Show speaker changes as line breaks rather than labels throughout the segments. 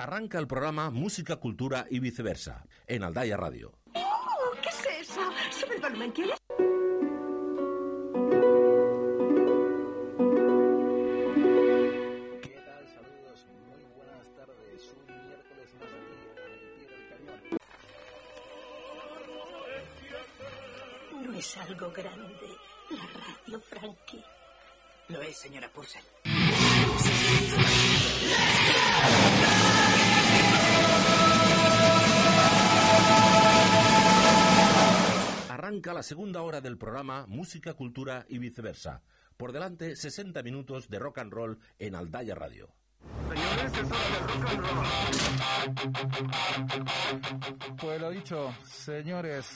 Arranca el programa Música, Cultura y Viceversa en Aldaya Radio.
Oh, ¿Qué es eso? Sube el volumen, ¿quieres?
¿Qué tal? Saludos, muy buenas tardes. Un miércoles más aquí, al pie del cañón.
No es algo grande. La radio, Frankie.
Lo es, señora Purcell.
Arranca la segunda hora del programa Música, Cultura y Viceversa. Por delante, 60 minutos de rock and roll en Aldaya Radio.
Pues lo dicho, señores,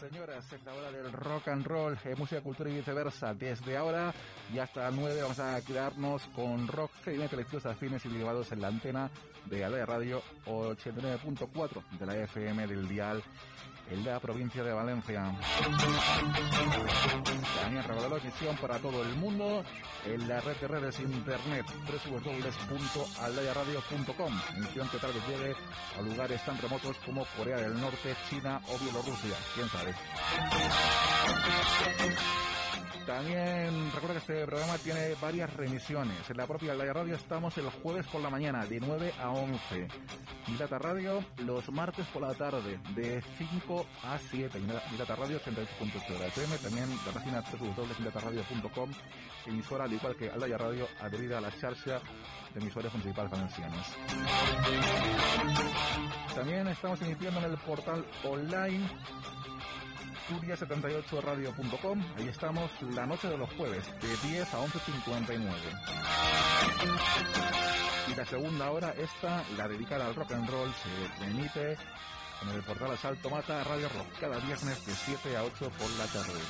señoras, es la hora del rock and roll, eh, música, cultura y viceversa. Desde ahora y hasta las 9 vamos a quedarnos con rock, heavy metal, afines y derivados en la antena de Aldea Radio 89.4 de la FM del dial en la provincia de Valencia. También regaló emisión para todo el mundo en la red de redes internet www.aldayaradio.com emisión que tal vez llegue a lugares tan remotos como Corea del Norte, China o Bielorrusia, quién sabe. También recuerda que este programa tiene varias remisiones. En la propia Aldaya Radio estamos el jueves por la mañana, de 9 a 11. Milata Radio los martes por la tarde, de 5 a 7. Milata Radio 88.8 de la FM. También la página www.milataradio.com, emisora al igual que Aldaya Radio, adherida a la charla de emisores municipales valencianos. También estamos emitiendo en el portal online turia78radio.com. Ahí estamos la noche de los jueves, de 10 a 11.59. Y la segunda hora, esta, la dedicada al rock and roll, se emite en el portal Asalto Mata Radio Rock cada viernes de 7 a 8 por la tarde.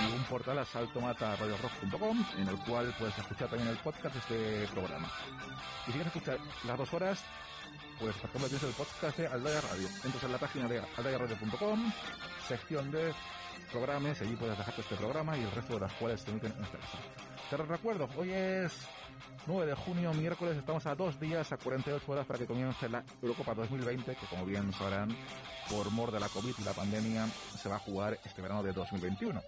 Y un portal asaltomata.radiorock.com en el cual puedes escuchar también el podcast de este programa. Y si quieres escuchar las dos horas, pues ejemplo tienes el podcast de Aldaya Radio. Entras en la página de aldayaradio.com, sección de programas, allí puedes dejarte este programa y el resto de las cuales te emiten en esta casa. Te recuerdo, hoy es 9 de junio, miércoles, estamos a dos días, a 48 horas para que comience la Eurocopa 2020, que como bien sabrán, por mor de la COVID y la pandemia, se va a jugar este verano de 2021.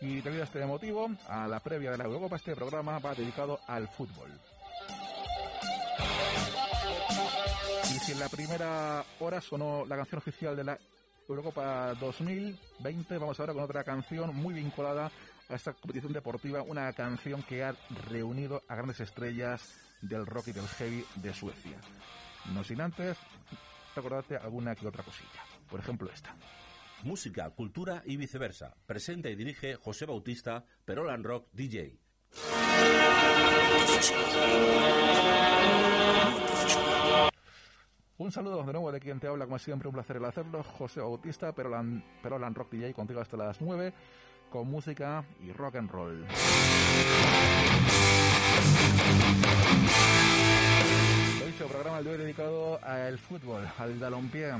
Y debido a este motivo, a la previa de la Eurocopa, este programa va dedicado al fútbol. Si en la primera hora sonó la canción oficial de la Eurocopa 2020, vamos ahora con otra canción muy vinculada a esta competición deportiva, una canción que ha reunido a grandes estrellas del rock y del heavy de Suecia. No sin antes recordarte alguna que otra cosilla. Por ejemplo esta.
Música, cultura y viceversa. Presenta y dirige José Bautista, Perolan Rock DJ.
Un saludo de nuevo de quien te habla, como siempre, un placer el hacerlo. José Bautista, Perolan, Perolan Rock DJ, contigo hasta las 9, con música y rock and roll. Lo dicho, programa de hoy dedicado al fútbol, al balompié.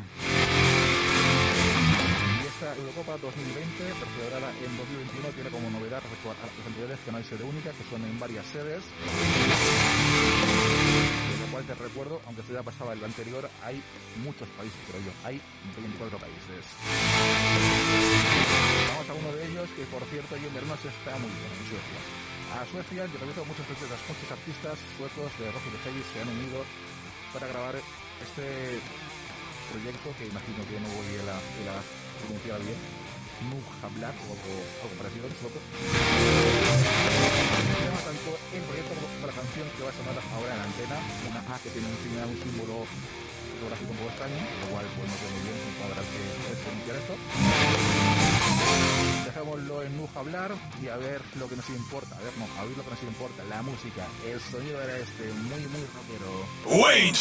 Y esta Eurocopa 2020, celebrada en 2021, tiene como novedad respecto a las anteriores que no hay sede única, que son en varias sedes. Cual te recuerdo, aunque esto ya pasaba en lo anterior, hay muchos países, pero yo, hay 24 países. Vamos a uno de ellos, que por cierto, y en verano se está muy bien, en Suecia. A Suecia, yo recuerdo muchos muchos artistas suecos de rock y de heavy se han unido para grabar este proyecto que imagino que no voy a, a pronunciar bien. Nujablar o algo parecido en sueco. Se llama tanto el proyecto como la canción que va a sonar ahora en la antena, una A que tiene un, un símbolo fotográfico un poco extraño, lo cual pues no sé muy bien cómo habrá que pronunciar esto. Dejémoslo en Nuja hablar y a ver lo que nos importa, a ver, no, a oír lo que nos importa, la música, el sonido era este, muy, muy rockero.
Wayne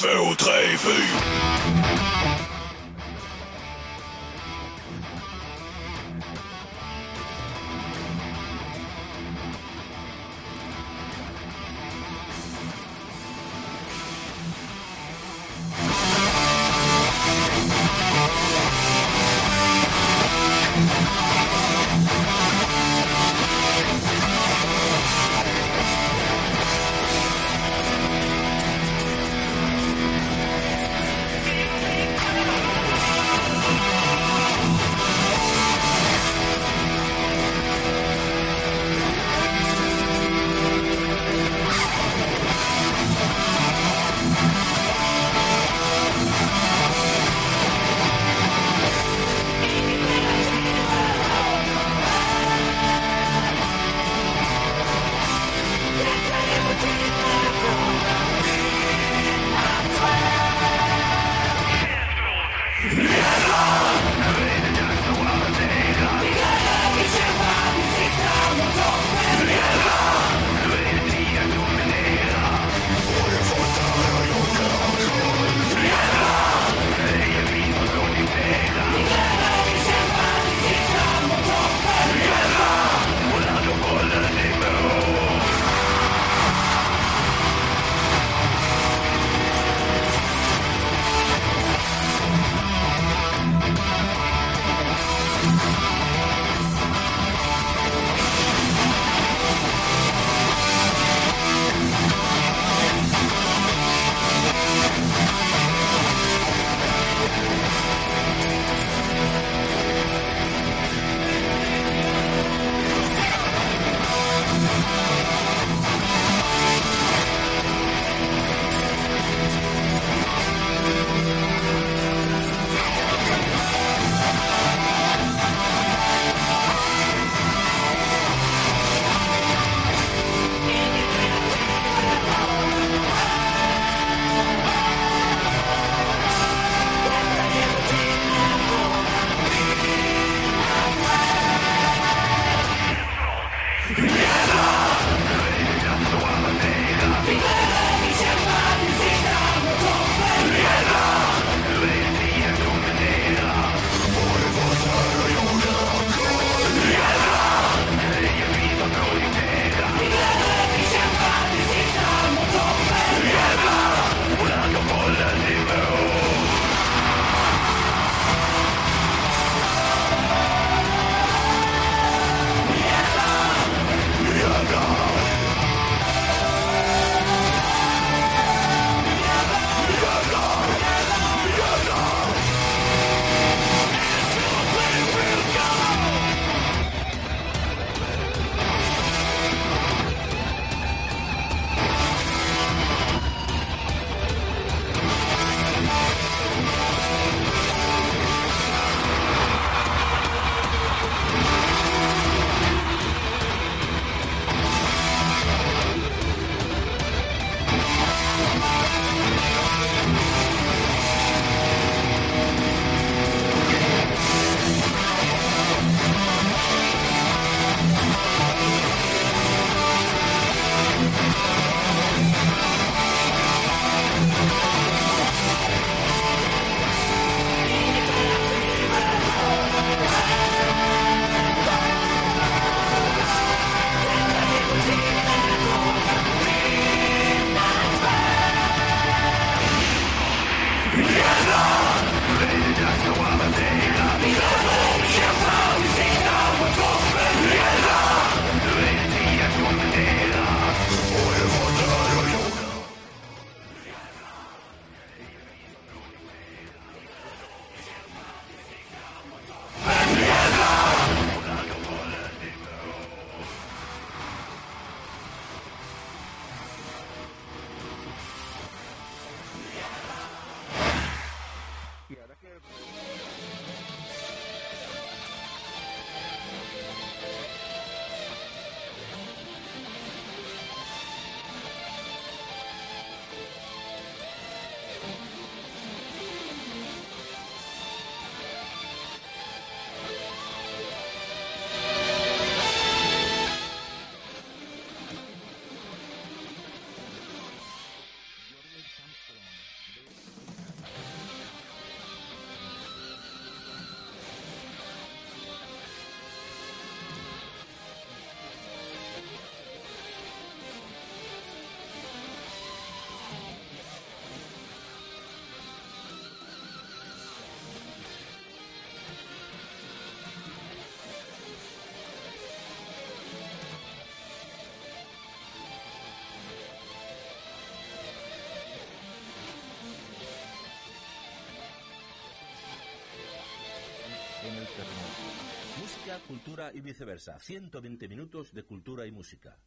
Música, cultura y viceversa. 120 minutos de cultura y música.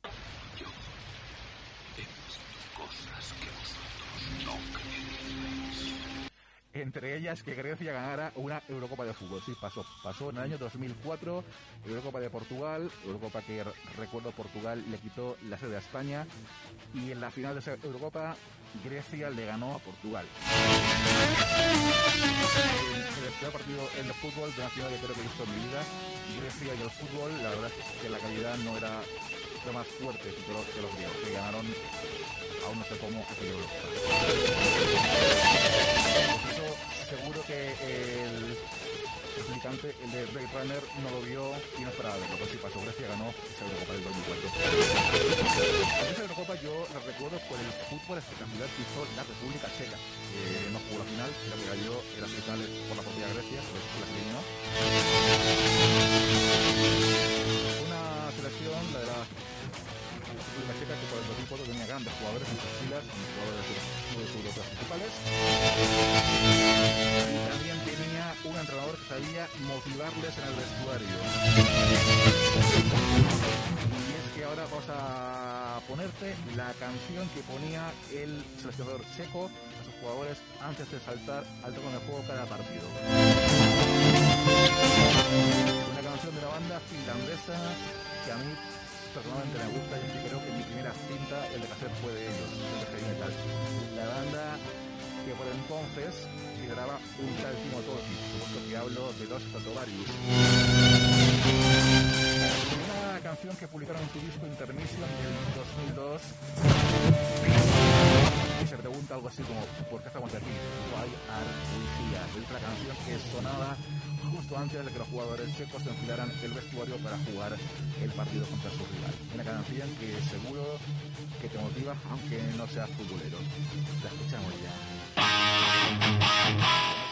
Entre ellas que Grecia ganara una Eurocopa de fútbol. Sí, pasó. Pasó en el año 2004, Eurocopa de Portugal, Eurocopa que recuerdo Portugal le quitó la sede a España y en la final de esa Eurocopa Grecia le ganó a Portugal. El, peor partido en el fútbol de nacional que creo que he visto en mi vida. Grecia y el fútbol, la verdad es que la calidad no era lo más fuerte que los, griegos, que ganaron aún no sé cómo. Por eso seguro que el replicante, el de Blade Runner, no lo vio y no esperaba verlo. Pues sí pasó, Grecia ganó esa Eurocopa del 2004. En esa Eurocopa yo la recuerdo por el fútbol espectacular que hizo la República Checa. que no jugó la final, la que cayó en las finales por la propia Grecia, por la eliminó. Una selección, la de la República Checa, que por el 2004 tenía grandes jugadores en sus filas, jugadores de los clubes europeos principales. Motivarles en el vestuario. Y es que ahora vamos a ponerte la canción que ponía el seleccionador checo a sus jugadores antes de saltar al terreno de juego cada partido. Una canción de una banda finlandesa que a mí personalmente me gusta y creo que mi primera cinta, el de cassette, fue de ellos, el de metal. La banda que por entonces lideraba un tal Timo supuesto que de los Stratovarius. Una canción que publicaron en su disco Intermission del 2002 y se pregunta algo así como ¿por qué estamos aquí? Why are we here? Es la canción que sonaba justo antes de que los jugadores checos se enfilaran el vestuario para jugar el partido contra su rival. Una canción que seguro que te motiva aunque no seas futbolero. La escuchamos ya.
Bye.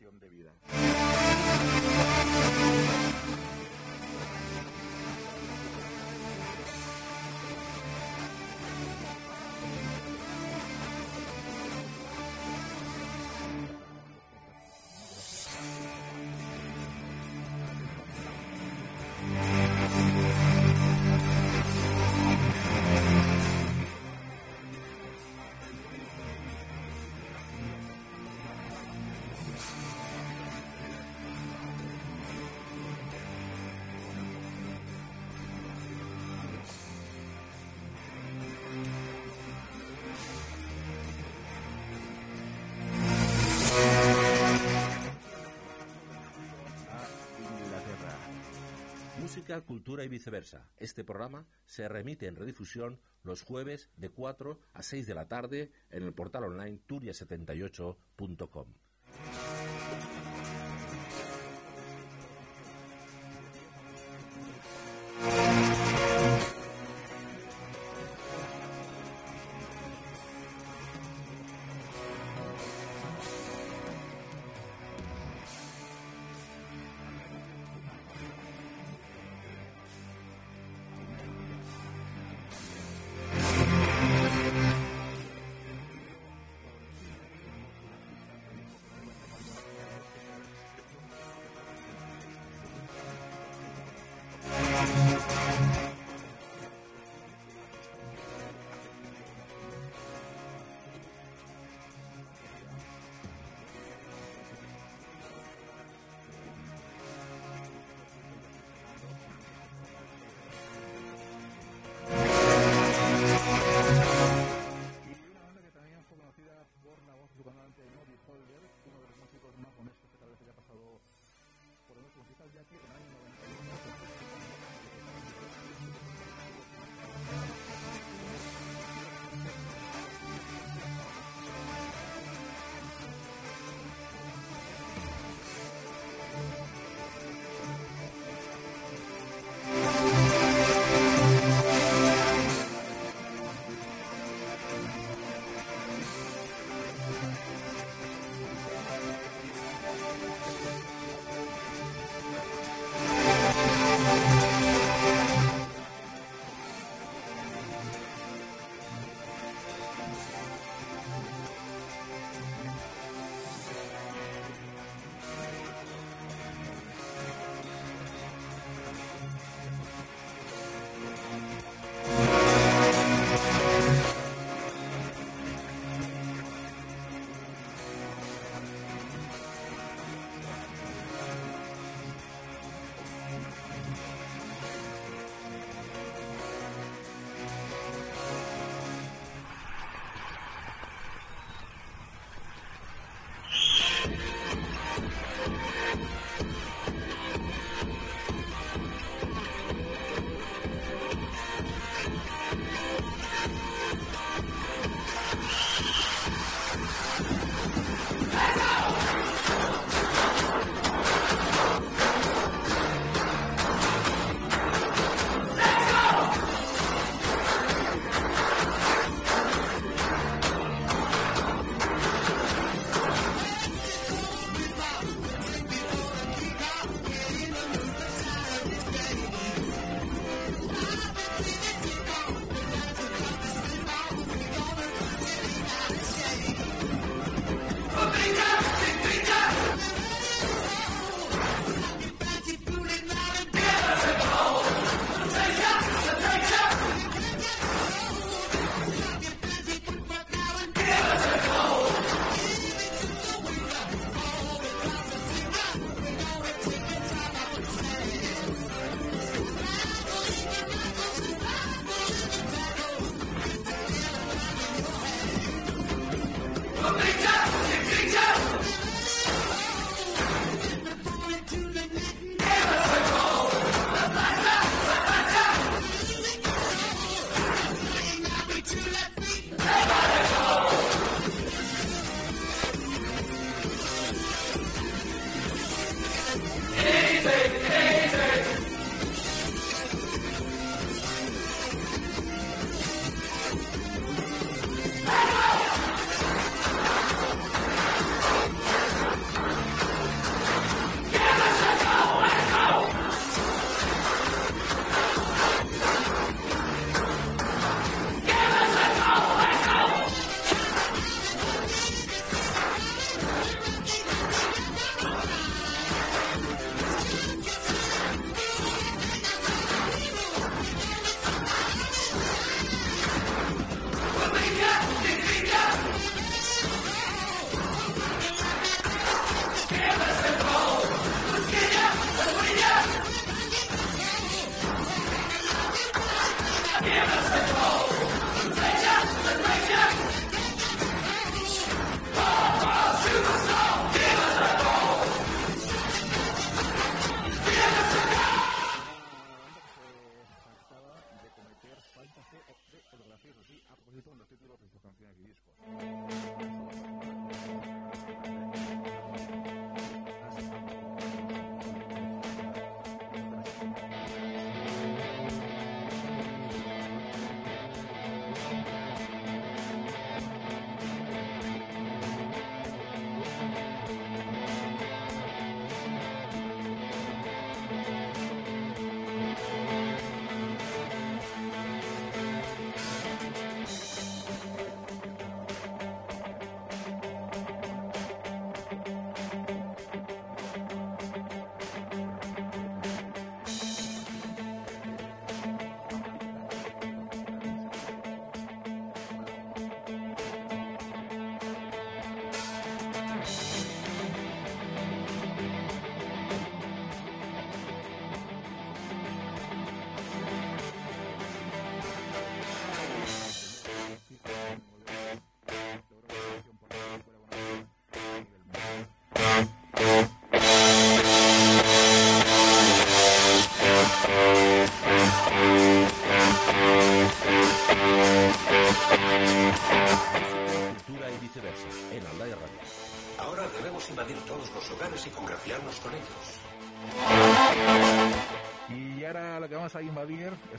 de vida. Cultura y viceversa. Este programa se remite en redifusión los jueves de 4 a 6 de la tarde en el portal online turia78.com.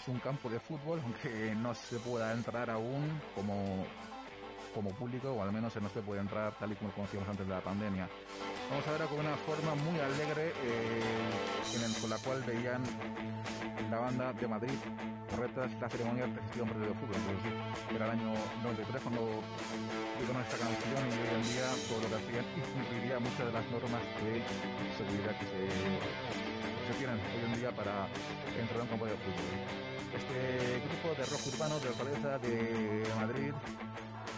es un campo de fútbol, aunque no se pueda entrar aún como, como público, o al menos no se puede entrar tal y como conocíamos antes de la pandemia. Vamos a ver con una forma muy alegre eh, en con la cual veían la banda de Madrid correctas la ceremonia de gestión de fútbol. Era el año 93 cuando con esta canción y hoy en día todo lo que incumpliría muchas de las normas de seguridad que se, tienen hoy en día para entrar a un campo de fútbol. Este grupo de rock urbano de la de Madrid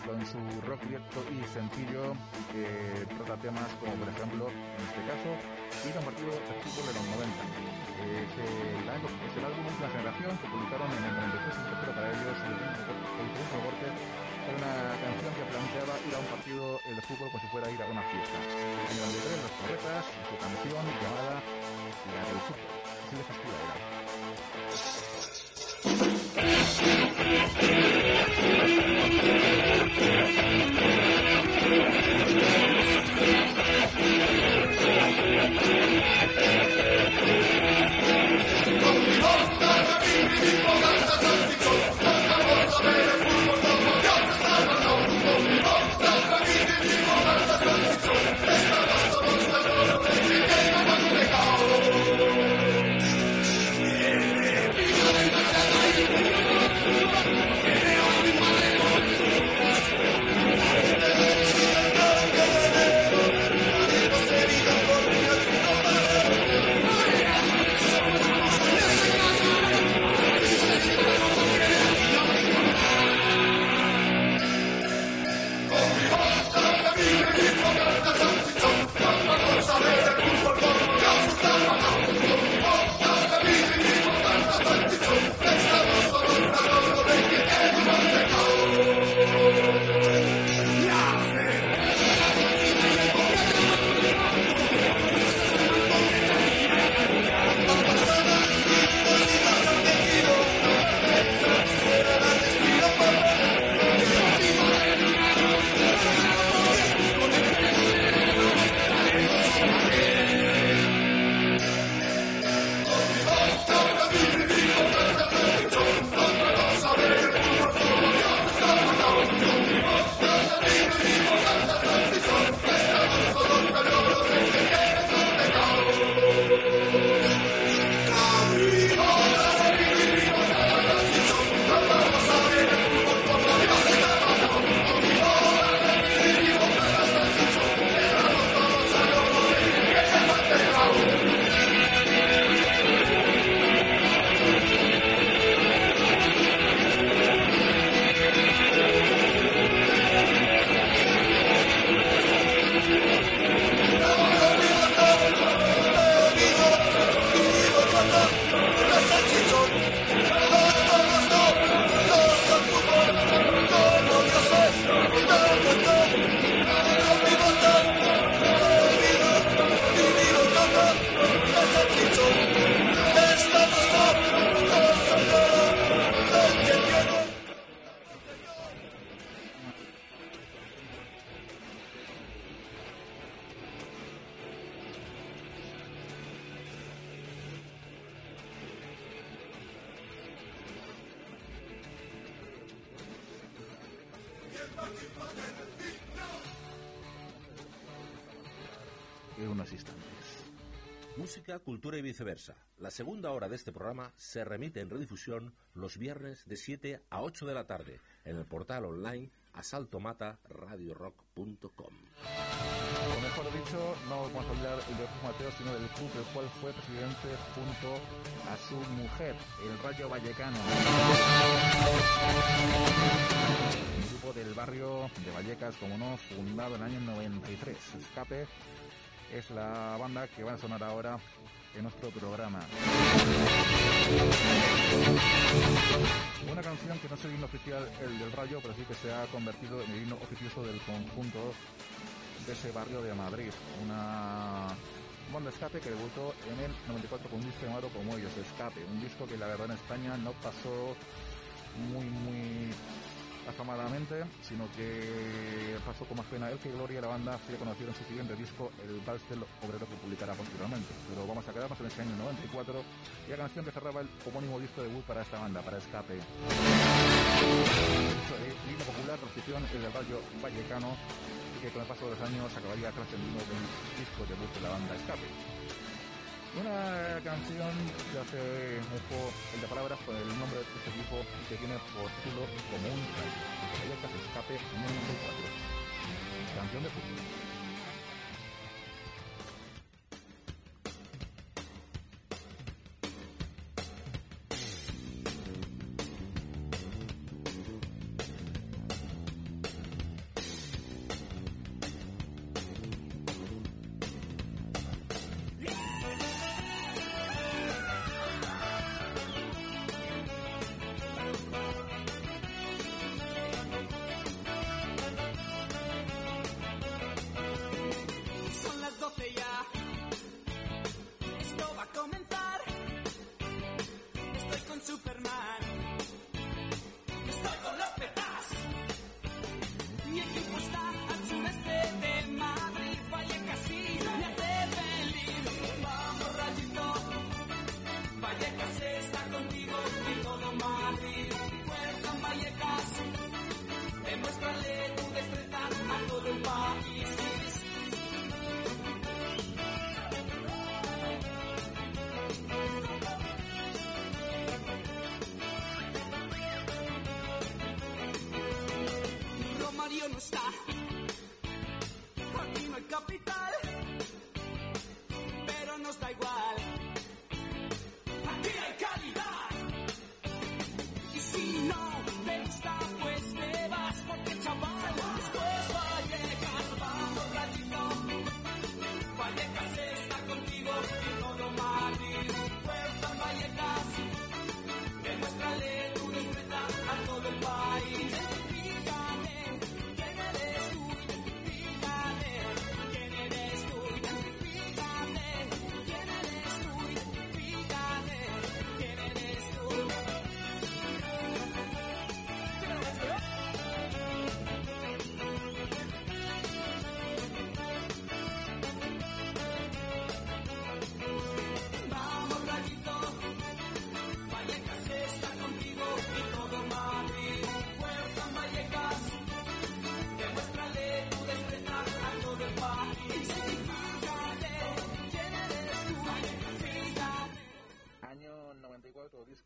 con su rock directo y sencillo que trata temas como por ejemplo en este caso ir a un partido de fútbol de los 90 es el, es el La Generación que publicaron en el 93 pero para ellos el, último corte era una canción que planteaba ir a un partido de fútbol como si fuera ir a una fiesta. En el 93 las corretas su canción llamada La del Fútbol así de festiva
cultura y viceversa. La segunda hora de este programa se remite en redifusión los viernes de 7 a 8 de la tarde en el portal online asaltomataradiorock.com.
O mejor dicho, no vamos a hablar de Jesús Mateo, sino del club del cual fue presidente junto a su mujer, el Rayo Vallecano. Un grupo del barrio de Vallecas, como no, fundado en el año 93. Escape es la banda que va a sonar ahora en nuestro programa. Una canción que no es el himno oficial el del Rayo, pero sí que se ha convertido en el himno oficioso del conjunto de ese barrio de Madrid. Una banda escape que debutó en el 94 con un disco llamado Como ellos, Escape. Un disco que la verdad en España no pasó muy, muy afamadamente, sino que pasó con más pena él que Gloria la banda se conoció en su siguiente disco, el Vals Obrero que publicará posteriormente. Pero vamos a quedarnos en ese año 94 y la canción que cerraba el homónimo disco de debut para esta banda, para Escape. Línea popular, transición es del barrio vallecano y que con el paso de los años acabaría trascendiendo el disco debut de la banda Escape. Una canción que hace un poco el de palabras con el nombre de este equipo y que tiene por título como un rayo. Galletas Escape 94. Canción de fútbol.
Romario no está.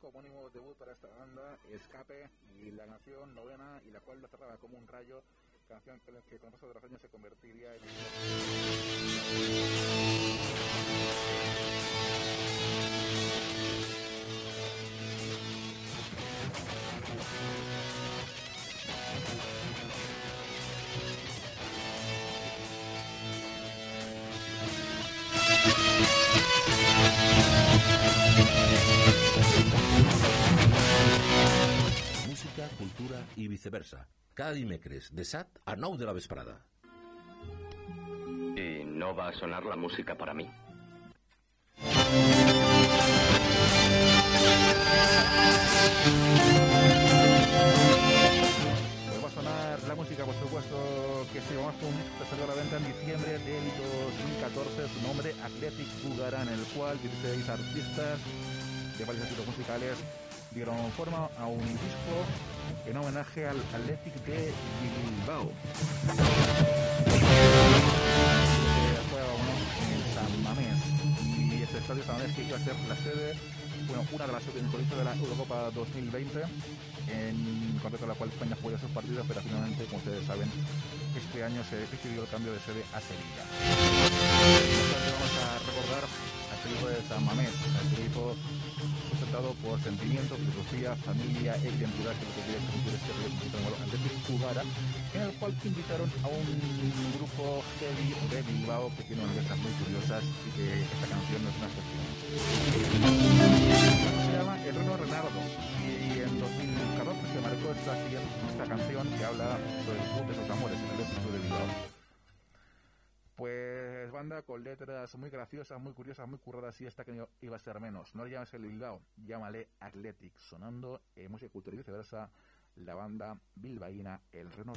Homónimo debut para esta banda, Escape, y la canción novena, y la cual la cerraba como un rayo, canción que, que con el paso de los años se convertiría en...
viceversa. Cada dimecres, de 7 a 9 de la vesprada.
¿Y no va a sonar la música para mí?
Pues va a sonar la música, por supuesto, que se llama un disco que salió a la venta en diciembre del 2014, su nombre Athletic Bugara, en el cual 16 artistas de varios estilos musicales dieron forma a un disco en homenaje al Athletic de Bilbao. En San Mamés. Y este estadio San Mamés que iba a ser la sede, bueno, una de las sedes de la Eurocopa 2020 en concreto la cual España jugó sus partidos, pero finalmente, como ustedes saben, este año se decidió el cambio de sede a Sevilla. Vamos a recordar al equipo de San Mamés, al equipo sustentado por sentimiento, filosofía, familia e quiere transmitir este proyecto llamado Atletic Jugara, en el cual invitaron a un grupo heavy de Bilbao que tiene unas letras muy curiosas y que esta canción no es una excepción. Se llama El Reno Renardo y en 2014 se marcó esta, canción que habla sobre el club de sus amores banda con letras muy graciosas, muy curiosas, muy curradas y esta que iba a ser menos. No le llames el Bilbao, llámale Athletic, sonando eh, música cultural y viceversa la banda bilbaína El Reno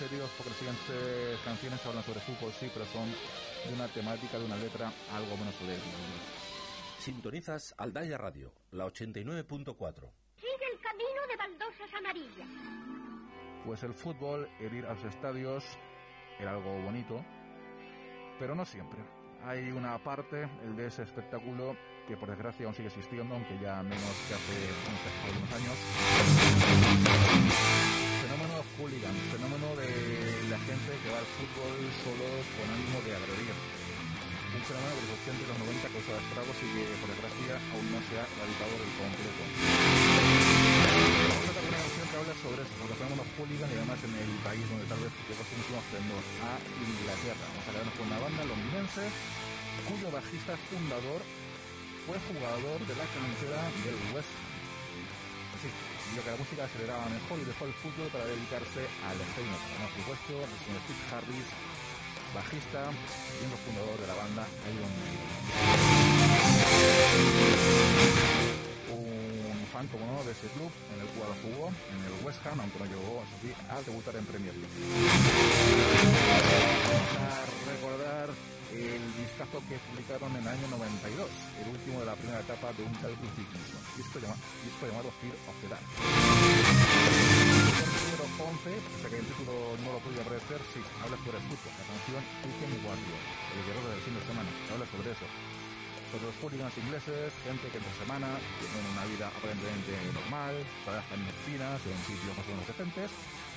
serios porque las siguientes canciones hablan sobre fútbol, sí, pero son de una temática, de una letra algo menos solemne.
Sintonizas Aldaya Radio, la 89.4.
Sigue el camino de baldosas amarillas.
Pues el fútbol, el ir a los estadios, era algo bonito, pero no siempre. Hay una parte, el de ese espectáculo, que por desgracia aún sigue existiendo, aunque ya menos que hace unos, años. Fenómeno hooligan, fenómeno de la gente que va al fútbol solo con ánimo de agredir. Un fenómeno que en los 80 y los 90 causó estragos y que por desgracia aún no se ha erradicado del completo. Vamos a una canción que habla sobre eso, sobre el fenómeno hooligan y además en el país donde tal vez llegó su último esplendor, a Inglaterra. Vamos a quedarnos con una banda londinense cuyo bajista fundador fue jugador de la cantera del West. Así, vio que la música aceleraba mejor y dejó el fútbol para dedicarse heavy metal. Por supuesto, el señor Steve Harris, bajista y miembro fundador de la banda Iron Maiden. Un fan, como no, de ese club en el cual jugó, en el West Ham, aunque no llegó eso sí, a debutar en Premier League. A recordar el discazo que publicaron en el año 92, el último de la primera etapa de un tal crucifixion, disco, llama, disco llamado Fear of the Dark. Número 11, pese a que el título no lo podía aparecer, sí, habla sobre el fútbol, la canción Weekend Warrior, el guerrero del fin de semana, habla sobre eso. Sobre los hooligans ingleses, gente que entre semana tienen una vida aparentemente normal, trabajan en oficinas, en sitios más o menos decentes.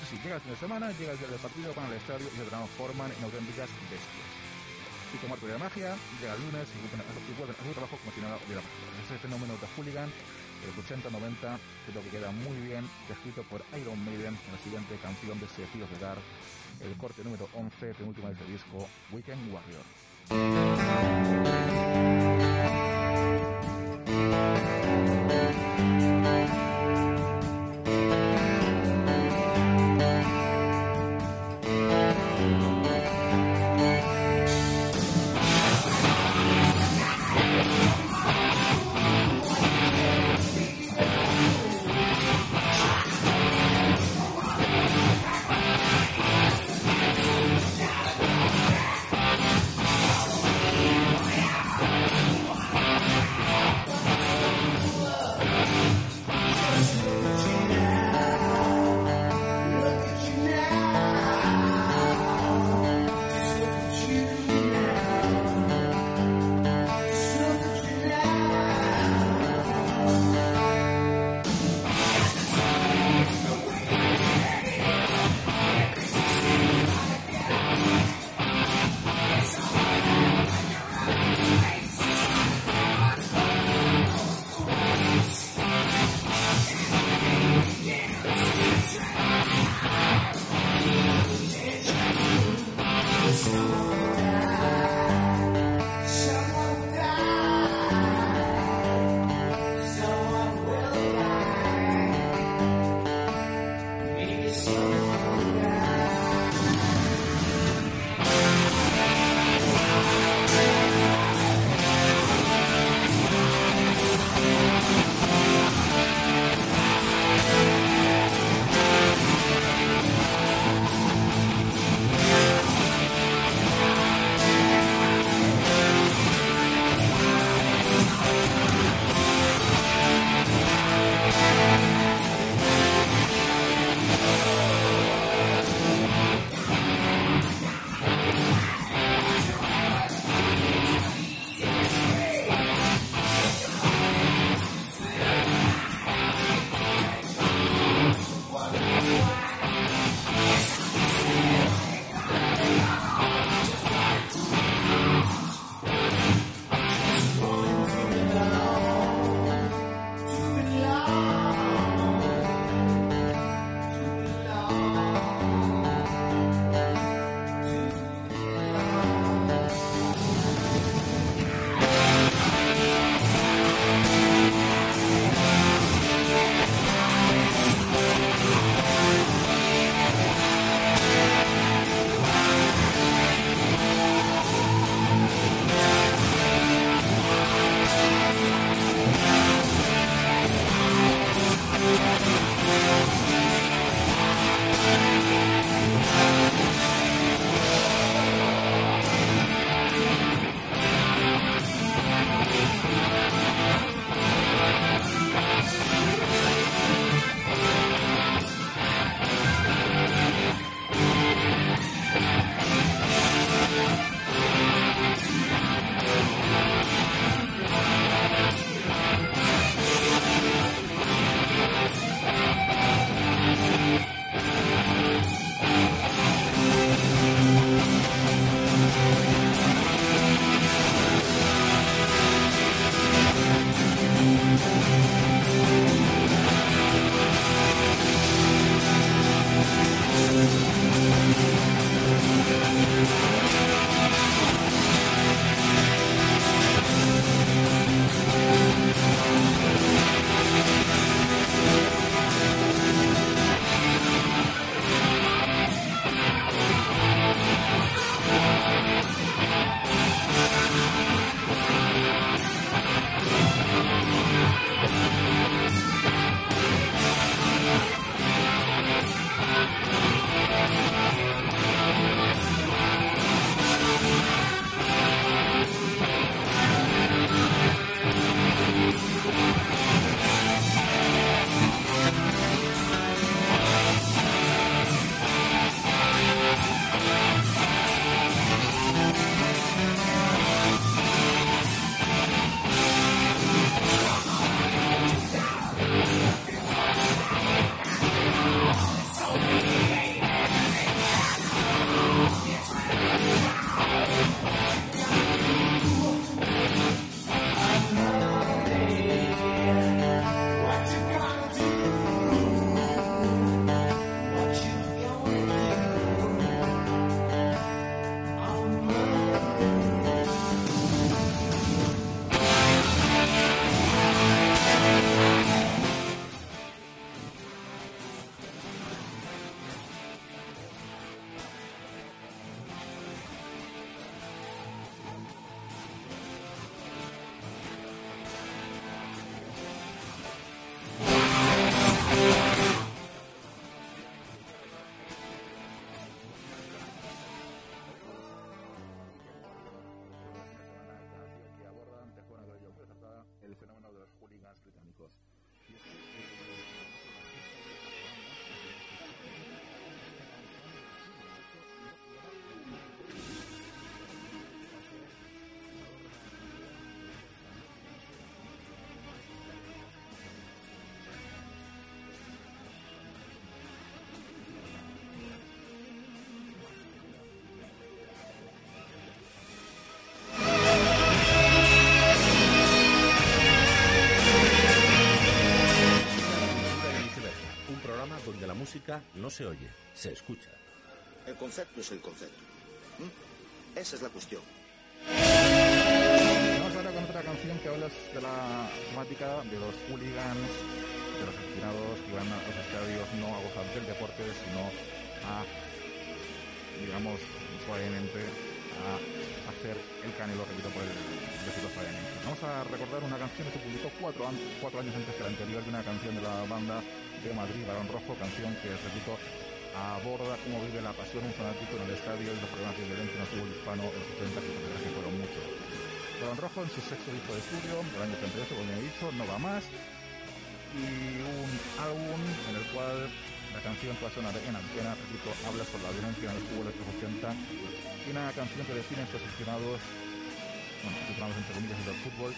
Sí, llega el fin de semana, llega el día del partido, van al estadio y se transforman en auténticas bestias arte de la magia, lunes y trabajo como si nada hubiera pasado. Ese fenómeno de hooligan de los 80-90 creo que queda muy bien descrito por Iron Maiden en la siguiente canción de the Dark, el corte número 11, penúltima de este disco, Weekend Warrior.
No se oye, se escucha.
El concepto es el concepto. ¿Mm? Esa es la cuestión.
Vamos ahora con otra canción que habla de la temática de los hooligans, de los aficionados que van a los estadios no a gozar del deporte, sino a, digamos, suavemente a hacer el canelo, repito por el decirlo suavemente. Vamos a recordar una canción que se publicó cuatro, an- cuatro años antes que la anterior, de una canción de la banda de Madrid, Barón Rojo, canción que, repito, aborda cómo vive la pasión un fanático en el estadio y los problemas de violencia en el fútbol hispano en los 80 que la verdad que fueron muchos. Barón Rojo en su sexto disco de estudio, del año 38, como ya he dicho, No va más, y un álbum en el cual la canción que va a sonar en antena, repito, habla sobre la violencia en el fútbol de los 80 y una canción que define a estos aficionados, bueno, aficionados entre comillas del fútbol,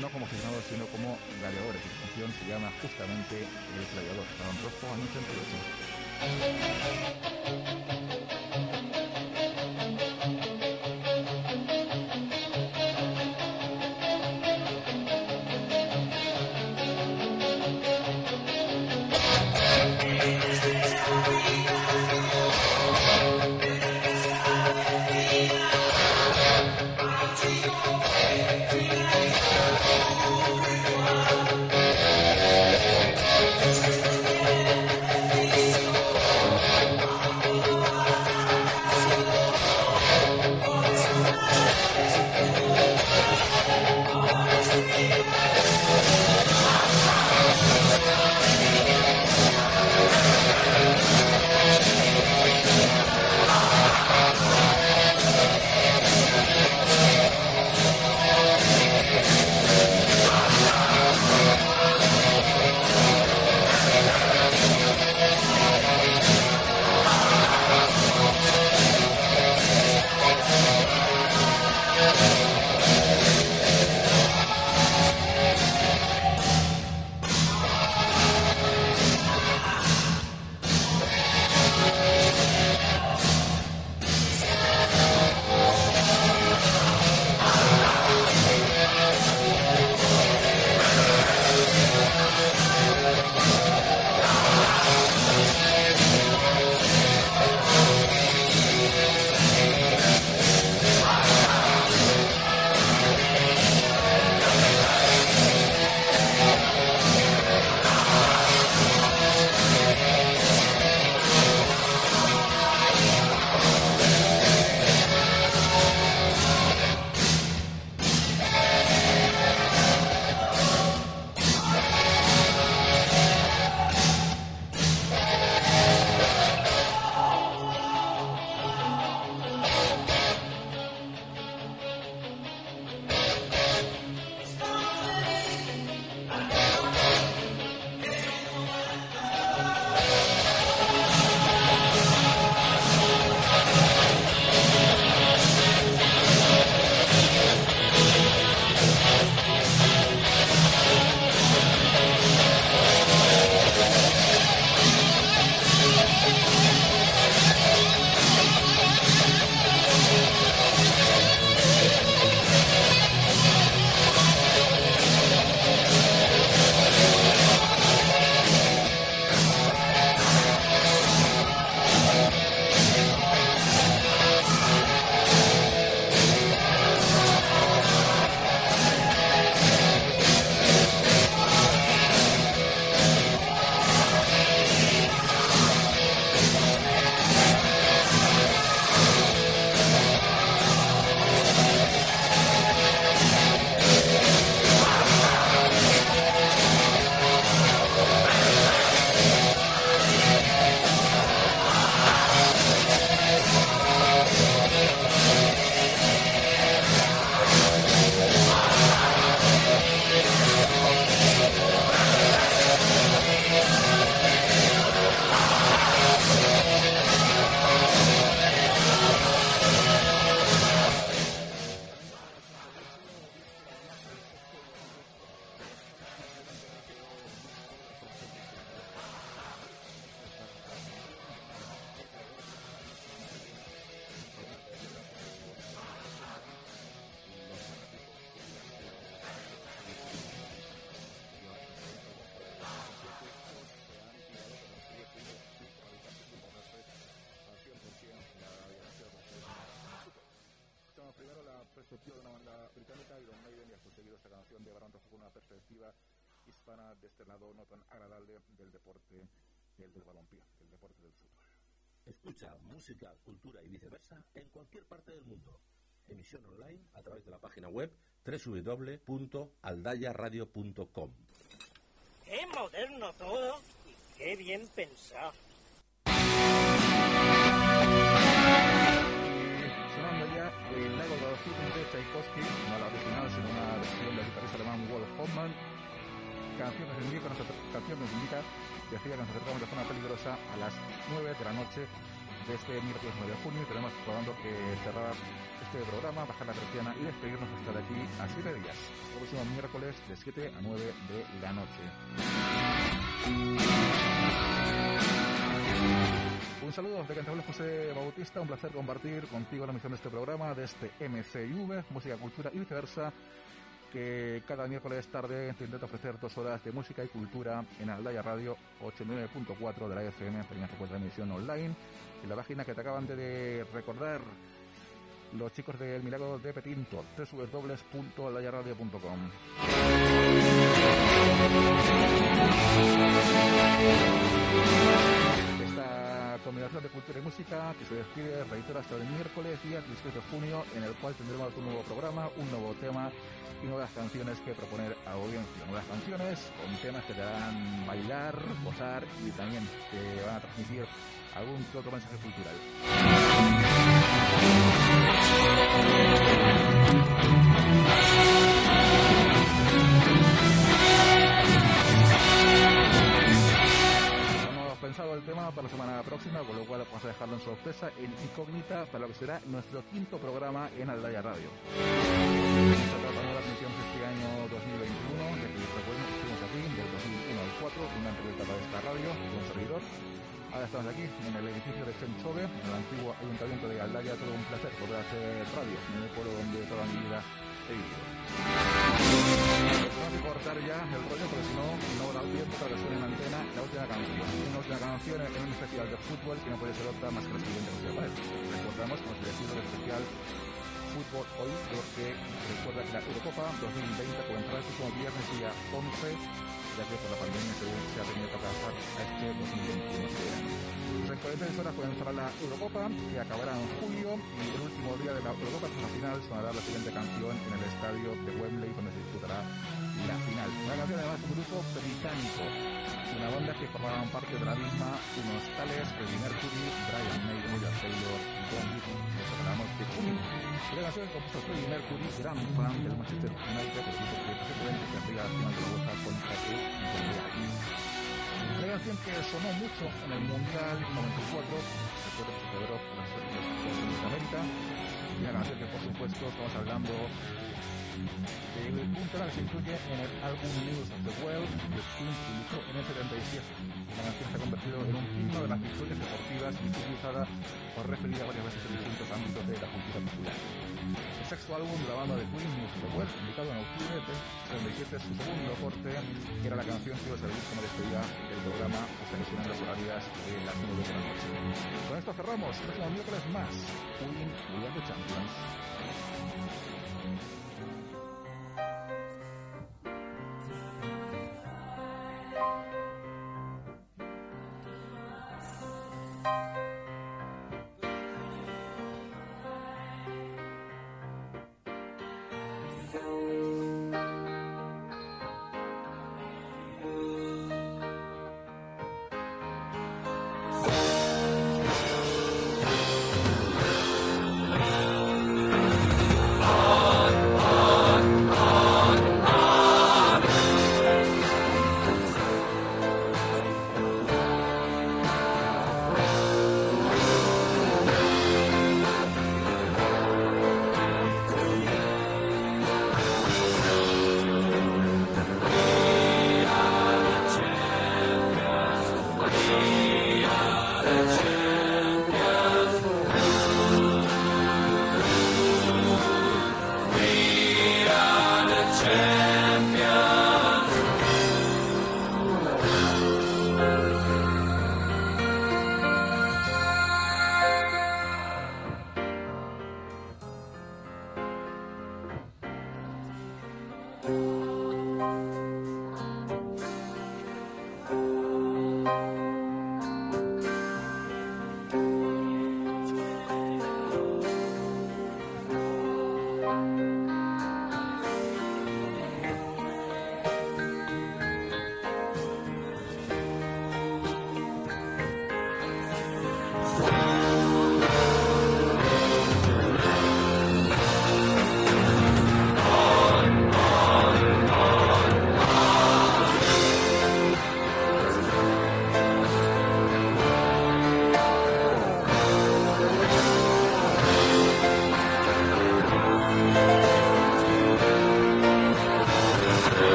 no como aficionados sino como gladiadores. La canción se llama justamente El Gladiador, Barón Rojo, año 88. Esta canción de Barón Rojo con una perspectiva hispana de este lado no tan agradable del deporte, el del balompié, el deporte del fútbol.
Escucha música, cultura y viceversa en cualquier parte del mundo. Emisión online a través de la página web www.aldayaradio.com.
Qué moderno todo y qué bien pensado.
Tchaikovsky, no la original, sino una versión del guitarrista alemán Wolf nos indica, canción que nos indica, decía que nos acercamos de zona peligrosa a las 9 de la noche de este miércoles 9 de junio y tenemos probando que cerrar este programa, bajar la persiana y despedirnos de aquí a 7 días. Próximo miércoles de 7 a 9 de la noche. Un saludo de Cantabria José Bautista, un placer compartir contigo la misión de este programa, de este MCIV, Música, Cultura y viceversa, que cada miércoles tarde te intenta ofrecer dos horas de música y cultura en Aldaya Radio 89.4 de la FM, recuerda la emisión online, en la página que te acaban de recordar los chicos del Milagro de Petinto, www.aldayaradio.com. Combinación de cultura y música que se despide, reitero, hasta el miércoles, día 16 de junio, en el cual tendremos un nuevo programa, un nuevo tema y nuevas canciones que proponer a audiencia. Nuevas canciones con temas que te harán bailar, gozar y también te van a transmitir algún otro mensaje cultural. Pensado el tema para la semana próxima, con lo cual vamos a dejarlo en sorpresa, en incógnita, para lo que será nuestro quinto programa en Aldaya Radio. Estamos tratando la transmisión de este año 2021, de que recuerden que estuvimos aquí del 2001 al 4, una entrevista para esta radio, con un servidor. Ahora estamos aquí, en el edificio de Chenchove, en el antiguo ayuntamiento de Aldaya, todo un placer poder hacer radio, en el pueblo donde toda mi vida he vivido. Vamos a cortar ya el rollo porque si no, no da tiempo para que suene en antena la última canción. Una última canción en un especial de fútbol que no puede ser otra más que la siguiente que. Recordamos como se decide el especial fútbol hoy porque recuerda que la Eurocopa 2020 comenzará el próximo viernes día 11 ya que por la pandemia se, ha tenido que aplazar a este 2021. En 46 horas comenzará la Eurocopa, que acabará en julio, y el último día de la Eurocopa hasta la final sonará la siguiente canción en el estadio de Wembley, donde se disputará la final. Una canción además de un grupo británico, una banda que formaban parte de la misma, unos tales Freddie Mercury, Brian May, Roger Taylor, John Beaton, eso hablamos de Queen. La canción compuso Freddie Mercury, gran fan del Manchester United, el equipo que recientemente se hacía la final de la UEFA contra el. Una canción que sonó mucho en el Mundial 94, recuerdo que se celebró por las selecciones de Norteamérica, y una canción que por supuesto estamos hablando tema que se incluye en el álbum News of the World que Queen publicó en el 77. La canción se ha convertido en un himno de las historias deportivas y fue utilizada o referida varias veces en distintos ámbitos de la cultura popular. El sexto álbum de la banda de Queen, News of the World, publicado en octubre del 77, su segundo corte, que era la canción que iba a servir como despedida del programa hasta que las horarias de las 9 de la noche. Con esto cerramos, próximo miércoles más, Queen, We Are Champions.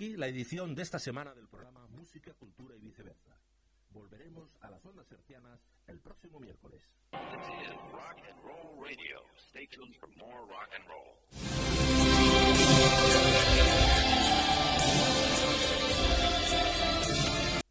Aquí la edición de esta semana del programa Música, Cultura y Viceversa. Volveremos a las ondas hercianas el próximo miércoles.